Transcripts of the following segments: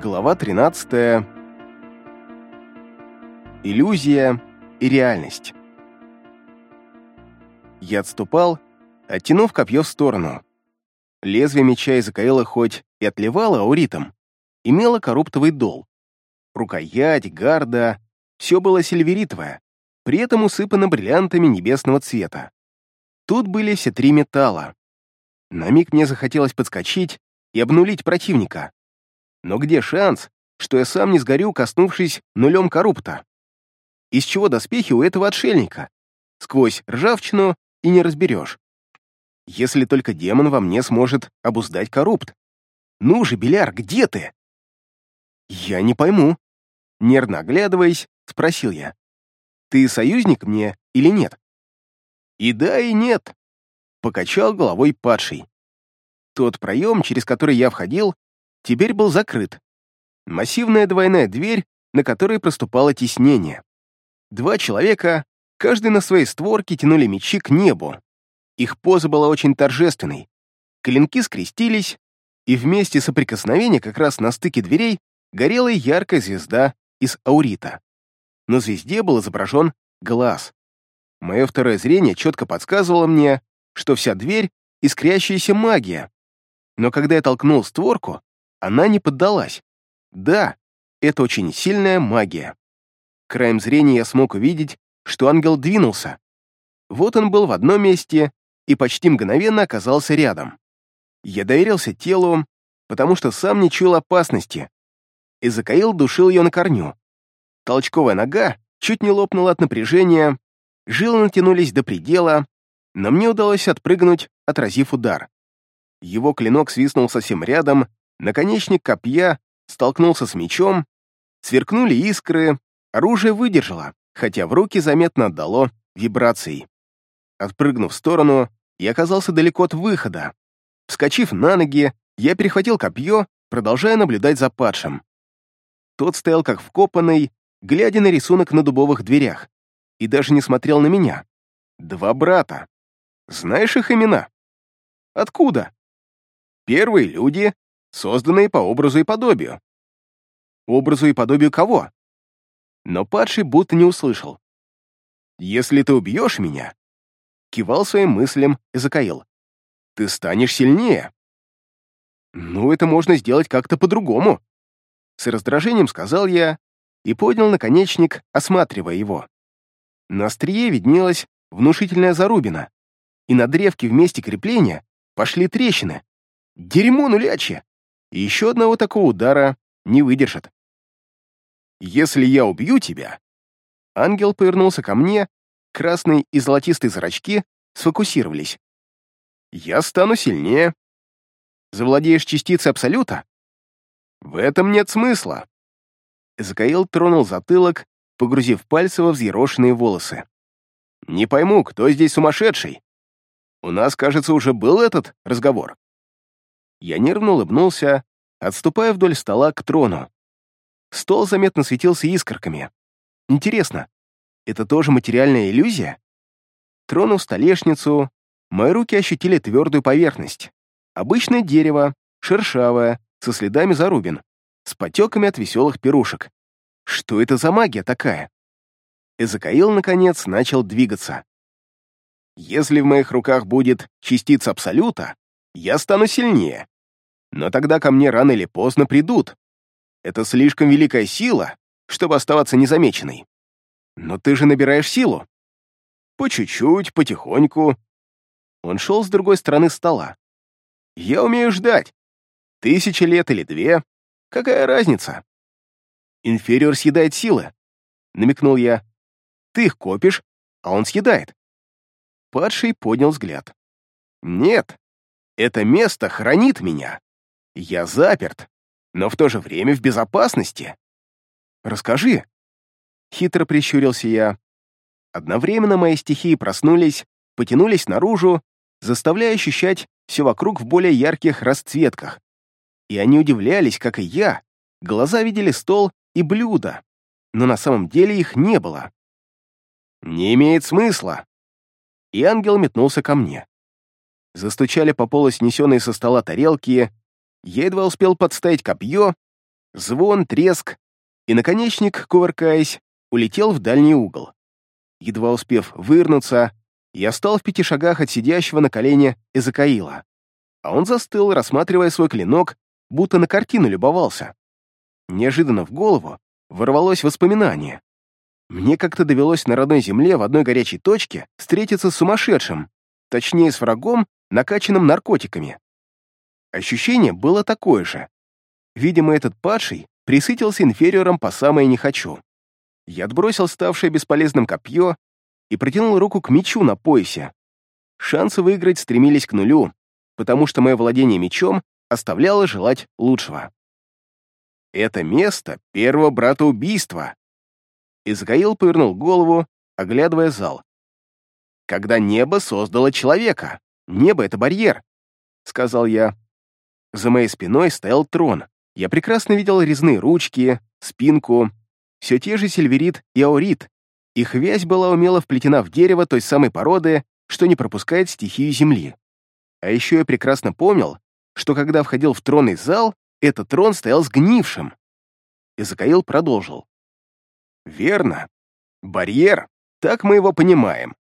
Глава 13. Иллюзия и реальность. Я отступал, оттянув копье в сторону. Лезвие меча из Акаэла хоть и отливало ауритом, имело коруптовый дол. Рукоять, гарда — все было сильверитовое, при этом усыпано бриллиантами небесного цвета. Тут были все три металла. На миг мне захотелось подскочить и обнулить противника. Но где шанс, что я сам не сгорю, коснувшись нулем коррупта? Из чего доспехи у этого отшельника? Сквозь ржавчину и не разберешь. Если только демон во мне сможет обуздать коррупт. Ну же, Беляр, где ты? Я не пойму. Нервно оглядываясь, спросил я. Ты союзник мне или нет? И да, и нет. Покачал головой падший. Тот проем, через который я входил, теперь был закрыт. Массивная двойная дверь, на которой проступало теснение. Два человека, каждый на своей створке, тянули мечи к небу. Их поза была очень торжественной. Клинки скрестились, и вместе соприкосновения как раз на стыке дверей горела яркая звезда из аурита. На звезде был изображен глаз. Мое второе зрение четко подсказывало мне, что вся дверь — искрящаяся магия. Но когда я толкнул створку, она не поддалась. Да, это очень сильная магия. Краем зрения я смог увидеть, что ангел двинулся. Вот он был в одном месте и почти мгновенно оказался рядом. Я доверился телу, потому что сам не чуял опасности. И Закаил душил ее на корню. Толчковая нога чуть не лопнула от напряжения, жилы натянулись до предела, но мне удалось отпрыгнуть, отразив удар. Его клинок свистнул совсем рядом, Наконечник копья столкнулся с мечом, сверкнули искры, оружие выдержало, хотя в руки заметно отдало вибрацией. Отпрыгнув в сторону, я оказался далеко от выхода. Вскочив на ноги, я перехватил копье, продолжая наблюдать за падшим. Тот стоял как вкопанный, глядя на рисунок на дубовых дверях, и даже не смотрел на меня. Два брата. Знаешь их имена? Откуда? Первые люди, созданные по образу и подобию. Образу и подобию кого? Но падший будто не услышал. «Если ты убьешь меня», — кивал своим мыслям Эзакаил, — «ты станешь сильнее». «Ну, это можно сделать как-то по-другому», — с раздражением сказал я и поднял наконечник, осматривая его. На острие виднелась внушительная зарубина, и на древке вместе крепления пошли трещины. Дерьмо нулячье! И еще одного такого удара не выдержит. «Если я убью тебя...» Ангел повернулся ко мне, красные и золотистые зрачки сфокусировались. «Я стану сильнее. Завладеешь частицей Абсолюта? В этом нет смысла». Закаил тронул затылок, погрузив пальцы во взъерошенные волосы. «Не пойму, кто здесь сумасшедший? У нас, кажется, уже был этот разговор». Я нервно улыбнулся, отступая вдоль стола к трону. Стол заметно светился искорками. Интересно, это тоже материальная иллюзия? Тронув столешницу, мои руки ощутили твердую поверхность. Обычное дерево, шершавое, со следами зарубин, с потеками от веселых пирушек. Что это за магия такая? Эзекаил, наконец, начал двигаться. Если в моих руках будет частица Абсолюта, я стану сильнее. Но тогда ко мне рано или поздно придут. Это слишком великая сила, чтобы оставаться незамеченной. Но ты же набираешь силу. По чуть-чуть, потихоньку. Он шел с другой стороны стола. Я умею ждать. Тысячи лет или две. Какая разница? Инфериор съедает силы, намекнул я. Ты их копишь, а он съедает. Падший поднял взгляд. Нет, это место хранит меня. Я заперт, но в то же время в безопасности. Расскажи. Хитро прищурился я. Одновременно мои стихии проснулись, потянулись наружу, заставляя ощущать все вокруг в более ярких расцветках. И они удивлялись, как и я. Глаза видели стол и блюдо, но на самом деле их не было. «Не имеет смысла!» И ангел метнулся ко мне. Застучали по полу снесенные со стола тарелки, я едва успел подставить копье, Звон, треск, и наконечник, кувыркаясь, улетел в дальний угол. Едва успев вырнуться, я стал в пяти шагах от сидящего на колене Эзекаила, а он застыл, рассматривая свой клинок, будто на картину любовался. Неожиданно в голову ворвалось воспоминание. Мне как-то довелось на родной земле в одной горячей точке встретиться с сумасшедшим, точнее, с врагом, накачанным наркотиками. Ощущение было такое же. Видимо, этот падший присытился инфериором по самое «не хочу». Я отбросил ставшее бесполезным копье и протянул руку к мечу на поясе. Шансы выиграть стремились к нулю, потому что мое владение мечом оставляло желать лучшего. Это место первого брата убийства. Изгаил повернул голову, оглядывая зал. Когда небо создало человека. Небо — это барьер, — сказал я. За моей спиной стоял трон. Я прекрасно видел резные ручки, спинку, все те же сильверит и аурит. Их вязь была умело вплетена в дерево той самой породы, что не пропускает стихию земли. А еще я прекрасно помнил, что когда входил в тронный зал, этот трон стоял сгнившим. Изакаил продолжил. «Верно. Барьер. Так мы его понимаем.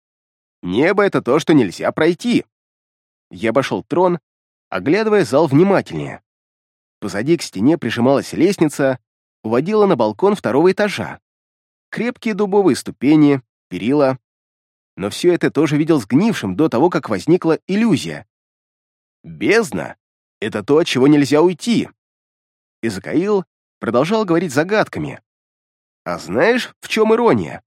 Небо — это то, что нельзя пройти». Я обошел трон, оглядывая зал внимательнее. Позади к стене прижималась лестница, уводила на балкон второго этажа. Крепкие дубовые ступени, перила. Но все это тоже видел сгнившим до того, как возникла иллюзия. Бездна — это то, от чего нельзя уйти. Изакаил продолжал говорить загадками. А знаешь, в чем ирония?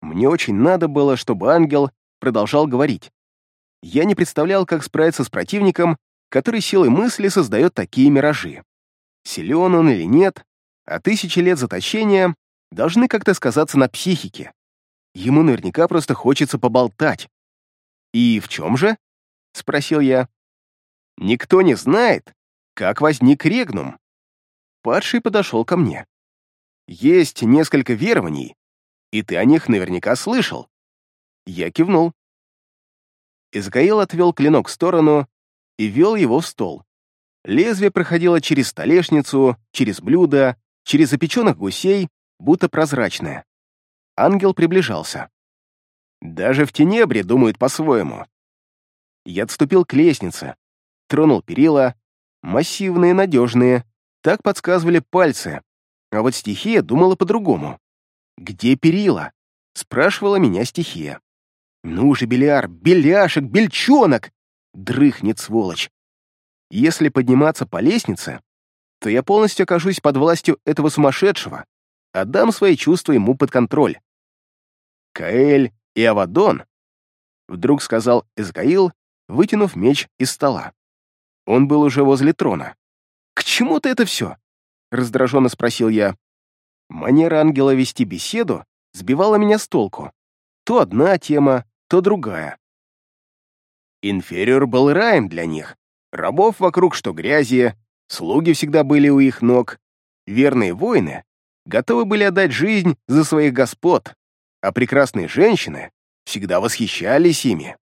Мне очень надо было, чтобы ангел продолжал говорить. Я не представлял, как справиться с противником, который силой мысли создает такие миражи. Силен он или нет, а тысячи лет заточения должны как-то сказаться на психике. Ему наверняка просто хочется поболтать. «И в чем же?» — спросил я. «Никто не знает, как возник регнум». Падший подошел ко мне. «Есть несколько верований, и ты о них наверняка слышал». Я кивнул. Изгаил отвел клинок в сторону и вел его в стол. Лезвие проходило через столешницу, через блюдо, через запеченных гусей, будто прозрачное. Ангел приближался. Даже в тенебре думают по-своему. Я отступил к лестнице, тронул перила, массивные, надежные, так подсказывали пальцы, а вот стихия думала по-другому. «Где перила?» — спрашивала меня стихия. «Ну же, Беляр, Беляшек, Бельчонок!» Дрыхнет, сволочь. Если подниматься по лестнице, то я полностью окажусь под властью этого сумасшедшего, отдам свои чувства ему под контроль. Каэль и Авадон, вдруг сказал Эзгаил, вытянув меч из стола. Он был уже возле трона. «К чему ты это все?» — раздраженно спросил я. Манера ангела вести беседу сбивала меня с толку. То одна тема, то другая. Инфериор был раем для них. Рабов вокруг что грязи, слуги всегда были у их ног. Верные воины готовы были отдать жизнь за своих господ, а прекрасные женщины всегда восхищались ими.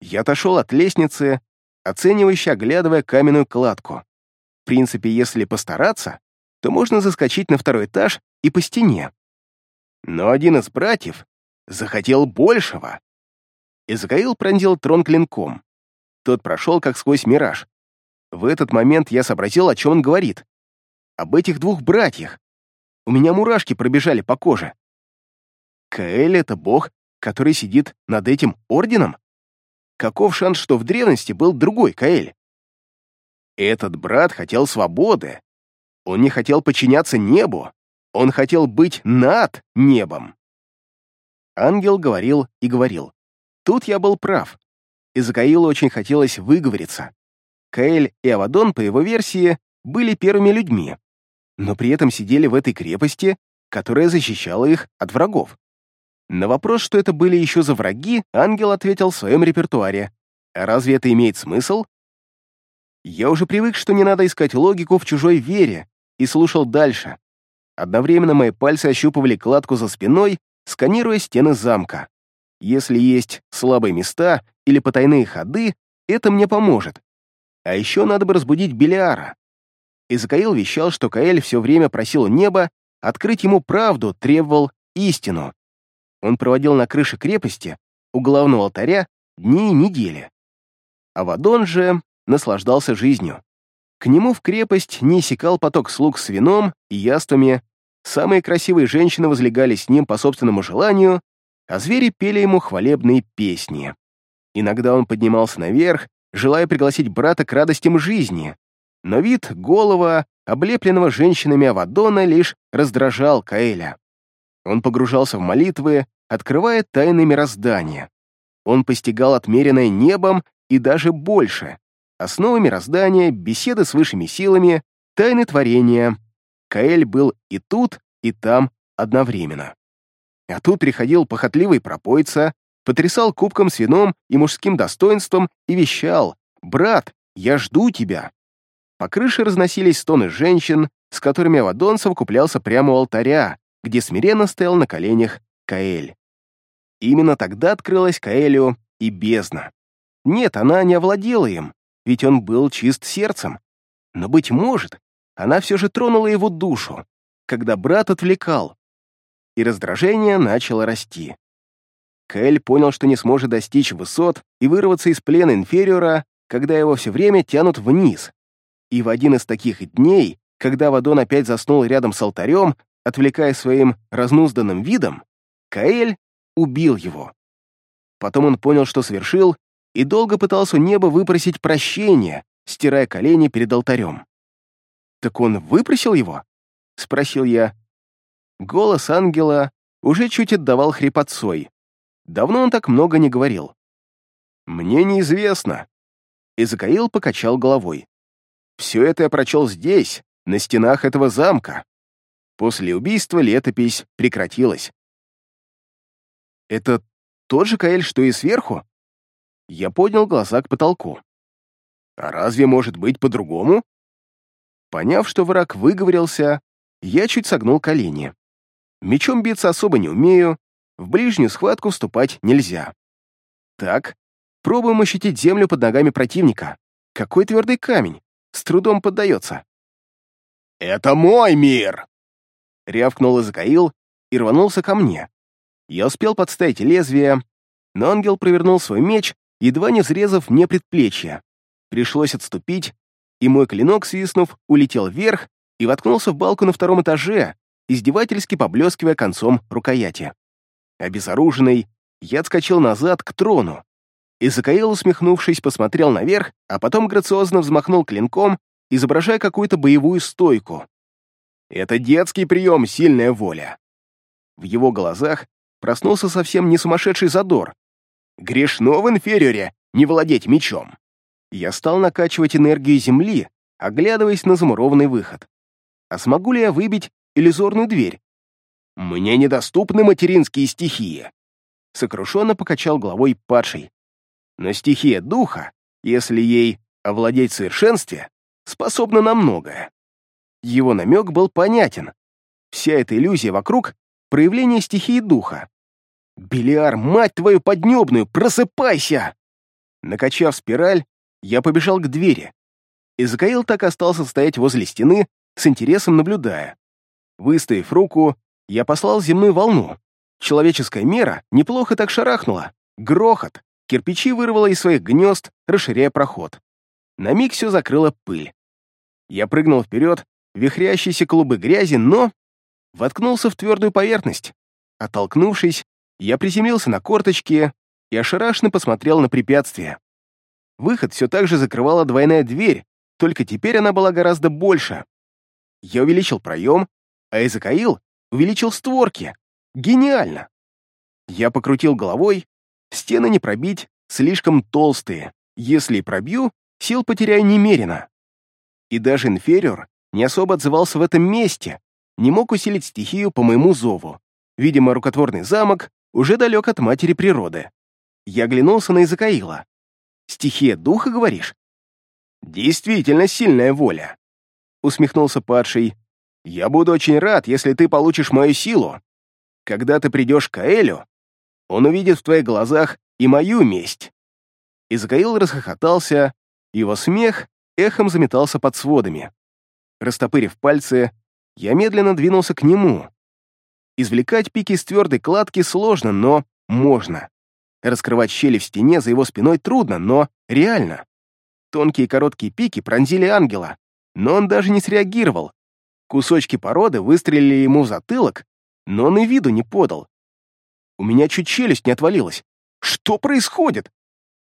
Я отошел от лестницы, оценивающе оглядывая каменную кладку. В принципе, если постараться, то можно заскочить на второй этаж и по стене. Но один из братьев захотел большего. Изгаил пронзил трон клинком. Тот прошел как сквозь мираж. В этот момент я сообразил, о чем он говорит. Об этих двух братьях. У меня мурашки пробежали по коже. Каэль — это бог, который сидит над этим орденом? Каков шанс, что в древности был другой Каэль? Этот брат хотел свободы. Он не хотел подчиняться небу. Он хотел быть над небом. Ангел говорил и говорил. Тут я был прав. Из Каилу очень хотелось выговориться. Каэль и Авадон, по его версии, были первыми людьми, но при этом сидели в этой крепости, которая защищала их от врагов. На вопрос, что это были еще за враги, ангел ответил в своем репертуаре. А разве это имеет смысл? Я уже привык, что не надо искать логику в чужой вере, и слушал дальше. Одновременно мои пальцы ощупывали кладку за спиной, сканируя стены замка. Если есть слабые места или потайные ходы, это мне поможет. А еще надо бы разбудить Белиара. Изакаил вещал, что Каэль все время просил неба открыть ему правду, требовал истину. Он проводил на крыше крепости, у главного алтаря, дни и недели. Авадон же наслаждался жизнью. К нему в крепость не иссякал поток слуг с вином и яствами, самые красивые женщины возлегали с ним по собственному желанию, а звери пели ему хвалебные песни. Иногда он поднимался наверх, желая пригласить брата к радостям жизни, но вид голова, облепленного женщинами Авадона, лишь раздражал Каэля. Он погружался в молитвы, открывая тайны мироздания. Он постигал отмеренное небом и даже больше. Основы мироздания, беседы с высшими силами, тайны творения. Каэль был и тут, и там одновременно. А тут приходил похотливый пропойца, потрясал кубком с вином и мужским достоинством и вещал «Брат, я жду тебя». По крыше разносились стоны женщин, с которыми Авадон совокуплялся прямо у алтаря, где смиренно стоял на коленях Каэль. Именно тогда открылась Каэлю и бездна. Нет, она не овладела им, ведь он был чист сердцем. Но, быть может, она все же тронула его душу, когда брат отвлекал, и раздражение начало расти. Каэль понял, что не сможет достичь высот и вырваться из плена инфериора, когда его все время тянут вниз. И в один из таких дней, когда Вадон опять заснул рядом с алтарем, отвлекая своим разнузданным видом, Каэль убил его. Потом он понял, что совершил, и долго пытался у неба выпросить прощения, стирая колени перед алтарем. «Так он выпросил его?» — спросил я. Голос ангела уже чуть отдавал хрипотцой. Давно он так много не говорил. «Мне неизвестно». Изакаил покачал головой. «Все это я прочел здесь, на стенах этого замка. После убийства летопись прекратилась. «Это тот же Каэль, что и сверху?» Я поднял глаза к потолку. «А разве может быть по-другому?» Поняв, что враг выговорился, я чуть согнул колени. Мечом биться особо не умею, в ближнюю схватку вступать нельзя. Так, пробуем ощутить землю под ногами противника. Какой твердый камень, с трудом поддается. «Это мой мир!» — рявкнул Изакаил и рванулся ко мне. Я успел подставить лезвие, но ангел провернул свой меч, едва не взрезав мне предплечье. Пришлось отступить, и мой клинок, свистнув, улетел вверх и воткнулся в балку на втором этаже, издевательски поблескивая концом рукояти. Обезоруженный, я отскочил назад к трону. И Закаил, усмехнувшись, посмотрел наверх, а потом грациозно взмахнул клинком, изображая какую-то боевую стойку. Это детский прием, сильная воля. В его глазах проснулся совсем не сумасшедший задор. Грешно в инфериоре не владеть мечом. Я стал накачивать энергию земли, оглядываясь на замурованный выход. А смогу ли я выбить иллюзорную дверь? Мне недоступны материнские стихии. Сокрушенно покачал головой падший. Но стихия духа, если ей овладеть совершенстве, способна на многое. Его намек был понятен. Вся эта иллюзия вокруг проявление стихии духа. «Белиар, мать твою поднебную, просыпайся!» Накачав спираль, я побежал к двери. Изакаил так остался стоять возле стены, с интересом наблюдая. Выставив руку, я послал земную волну. Человеческая мера неплохо так шарахнула. Грохот. Кирпичи вырвало из своих гнезд, расширяя проход. На миг все закрыла пыль. Я прыгнул вперед, вихрящиеся клубы грязи, но воткнулся в твердую поверхность. Оттолкнувшись, я приземлился на корточки и ошарашенно посмотрел на препятствие. Выход все так же закрывала двойная дверь, только теперь она была гораздо больше. Я увеличил проем, а Изакаил увеличил створки. Гениально! Я покрутил головой, стены не пробить, слишком толстые. Если пробью, сил потеряю немерено. И даже инфериор не особо отзывался в этом месте, не мог усилить стихию по моему зову. Видимо, рукотворный замок уже далек от матери природы. Я оглянулся на Изакаила. «Стихия духа, говоришь?» «Действительно сильная воля», — усмехнулся падший. «Я буду очень рад, если ты получишь мою силу. Когда ты придешь к Аэлю, он увидит в твоих глазах и мою месть». Изакаил расхохотался, его смех эхом заметался под сводами. Растопырив пальцы, я медленно двинулся к нему. Извлекать пики из твердой кладки сложно, но можно. Раскрывать щели в стене за его спиной трудно, но реально. Тонкие короткие пики пронзили ангела, но он даже не среагировал. Кусочки породы выстрелили ему в затылок, но он и виду не подал. У меня чуть челюсть не отвалилась. Что происходит?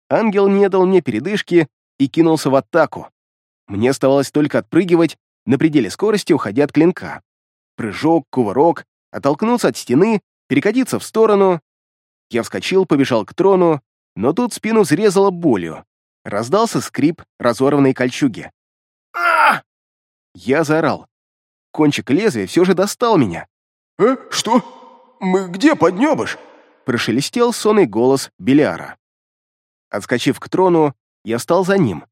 Ангел не дал мне передышки и кинулся в атаку. Мне оставалось только отпрыгивать на пределе скорости, уходя от клинка. Прыжок, кувырок, оттолкнуться от стены, перекатиться в сторону. Я вскочил, побежал к трону, но тут спину взрезало болью. Раздался скрип разорванной кольчуги. а Я заорал. Кончик лезвия все же достал меня. «Э, что? Мы где, поднебыш?» Прошелестел сонный голос Белиара. Отскочив к трону, я встал за ним.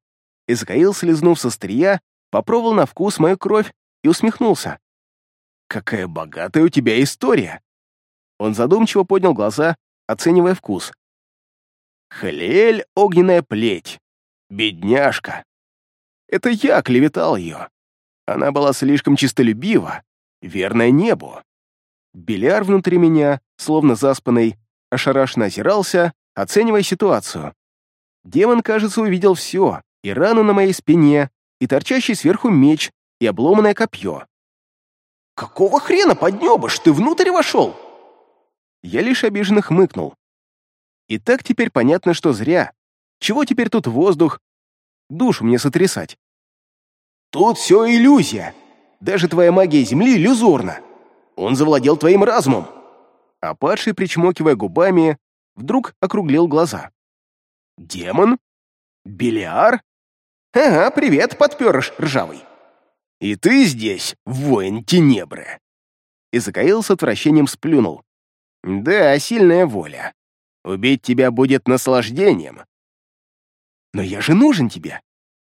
Изгаил, слезнув со стрия, попробовал на вкус мою кровь и усмехнулся. «Какая богатая у тебя история!» Он задумчиво поднял глаза, оценивая вкус. «Хлель — огненная плеть. Бедняжка. Это я клеветал ее. Она была слишком чистолюбива, верная небу. Беляр внутри меня, словно заспанный, ошарашенно озирался, оценивая ситуацию. Демон, кажется, увидел все, и рану на моей спине, и торчащий сверху меч, и обломанное копье. «Какого хрена, поднебыш, ты внутрь вошел?» Я лишь обиженно хмыкнул. И так теперь понятно, что зря. Чего теперь тут воздух? Душу мне сотрясать. Тут все иллюзия. Даже твоя магия Земли иллюзорна. Он завладел твоим разумом. А падший, причмокивая губами, вдруг округлил глаза. Демон? Белиар? Ага, привет, подперыш ржавый. И ты здесь, воин Тенебры. И Закаил с отвращением сплюнул. Да, сильная воля. Убить тебя будет наслаждением. Но я же нужен тебе,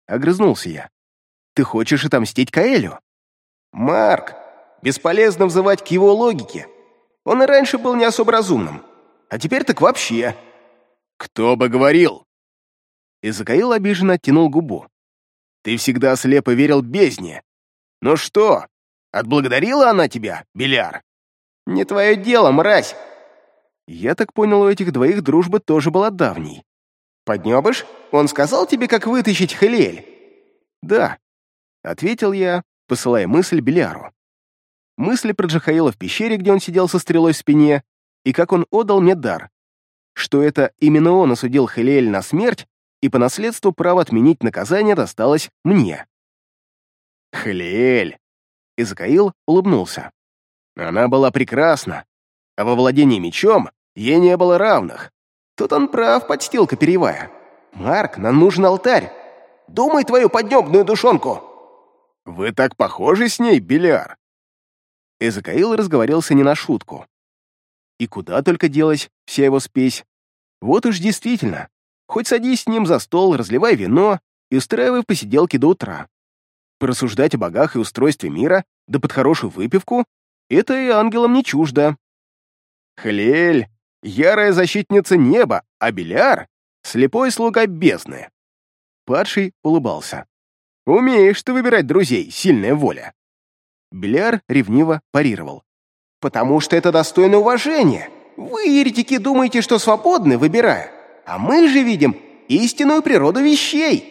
огрызнулся я. Ты хочешь отомстить Каэлю? Марк, бесполезно взывать к его логике. Он и раньше был не особо разумным, а теперь так вообще. Кто бы говорил? И Закаил обиженно оттянул губу. Ты всегда слепо верил бездне. Ну что, отблагодарила она тебя, Беляр? Не твое дело, мразь. Я так понял, у этих двоих дружба тоже была давней. Поднебыш? Он сказал тебе, как вытащить Хелиэль? Да, ответил я, посылая мысль Беляру. Мысли про Джахаила в пещере, где он сидел со стрелой в спине, и как он отдал мне дар. Что это именно он осудил Хелиэль на смерть, и по наследству право отменить наказание досталось мне. Хелиэль! Изакаил улыбнулся. Она была прекрасна, а во владении мечом ей не было равных. Тут он прав, подстилка перьевая. Марк, нам нужен алтарь. Думай твою поднебную душонку. Вы так похожи с ней, Беляр. Эзекаил разговорился не на шутку. И куда только делась вся его спесь. Вот уж действительно, хоть садись с ним за стол, разливай вино и устраивай посиделки до утра. Порассуждать о богах и устройстве мира, да под хорошую выпивку, это и ангелам не чуждо. Хлель, ярая защитница неба, а Беляр — слепой слуга бездны. Падший улыбался. «Умеешь ты выбирать друзей, сильная воля». Беляр ревниво парировал. «Потому что это достойно уважения. Вы, еретики, думаете, что свободны, выбирая, а мы же видим истинную природу вещей».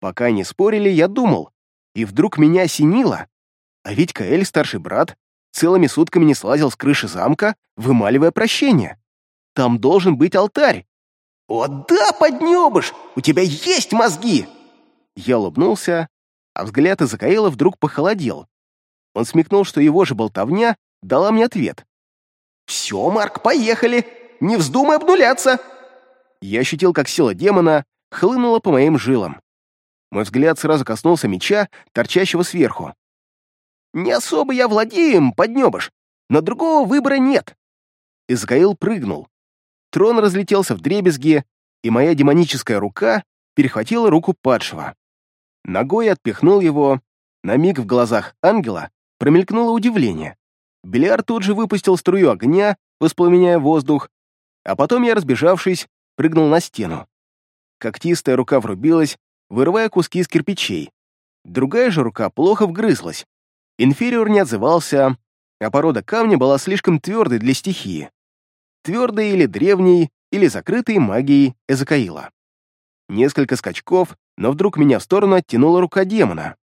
Пока не спорили, я думал, и вдруг меня осенило. А ведь Каэль, старший брат, целыми сутками не слазил с крыши замка, вымаливая прощение. Там должен быть алтарь. «О да, поднебыш! У тебя есть мозги!» Я улыбнулся, а взгляд Изакаила вдруг похолодел. Он смекнул, что его же болтовня дала мне ответ. «Все, Марк, поехали! Не вздумай обнуляться!» Я ощутил, как сила демона хлынула по моим жилам. Мой взгляд сразу коснулся меча, торчащего сверху. Не особо я владею им, поднебыш, но другого выбора нет. Изгаил прыгнул. Трон разлетелся в дребезги, и моя демоническая рука перехватила руку падшего. Ногой отпихнул его. На миг в глазах ангела промелькнуло удивление. Беляр тут же выпустил струю огня, воспламеняя воздух, а потом я, разбежавшись, прыгнул на стену. Когтистая рука врубилась, вырывая куски из кирпичей. Другая же рука плохо вгрызлась. Инфериор не отзывался, а порода камня была слишком твердой для стихии. Твердой или древней, или закрытой магией Эзокаила. Несколько скачков, но вдруг меня в сторону оттянула рука демона.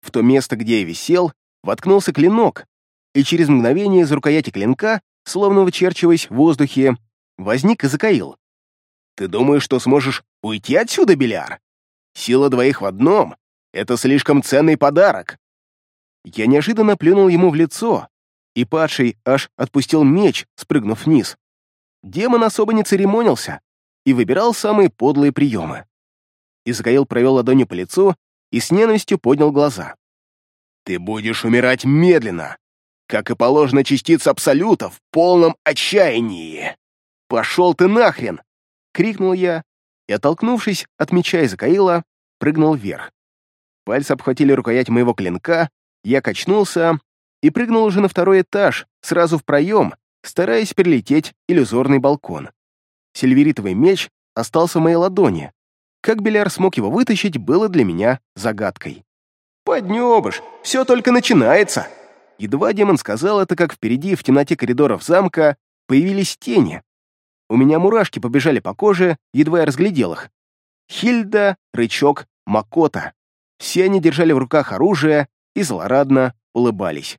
В то место, где я висел, воткнулся клинок, и через мгновение из рукояти клинка, словно вычерчиваясь в воздухе, возник Эзокаил. «Ты думаешь, что сможешь уйти отсюда, Беляр? Сила двоих в одном — это слишком ценный подарок!» Я неожиданно плюнул ему в лицо, и падший аж отпустил меч, спрыгнув вниз. Демон особо не церемонился и выбирал самые подлые приемы. Изгаил провел ладонью по лицу и с ненавистью поднял глаза. «Ты будешь умирать медленно, как и положено частиц Абсолюта в полном отчаянии! Пошел ты нахрен!» — крикнул я и, оттолкнувшись от меча Изакаила, прыгнул вверх. Пальцы обхватили рукоять моего клинка, я качнулся и прыгнул уже на второй этаж, сразу в проем, стараясь перелететь иллюзорный балкон. Сильверитовый меч остался в моей ладони. Как Беляр смог его вытащить, было для меня загадкой. «Поднебыш, все только начинается!» Едва демон сказал это, как впереди, в темноте коридоров замка, появились тени. У меня мурашки побежали по коже, едва я разглядел их. Хильда, Рычок, Макота. Все они держали в руках оружие и злорадно улыбались.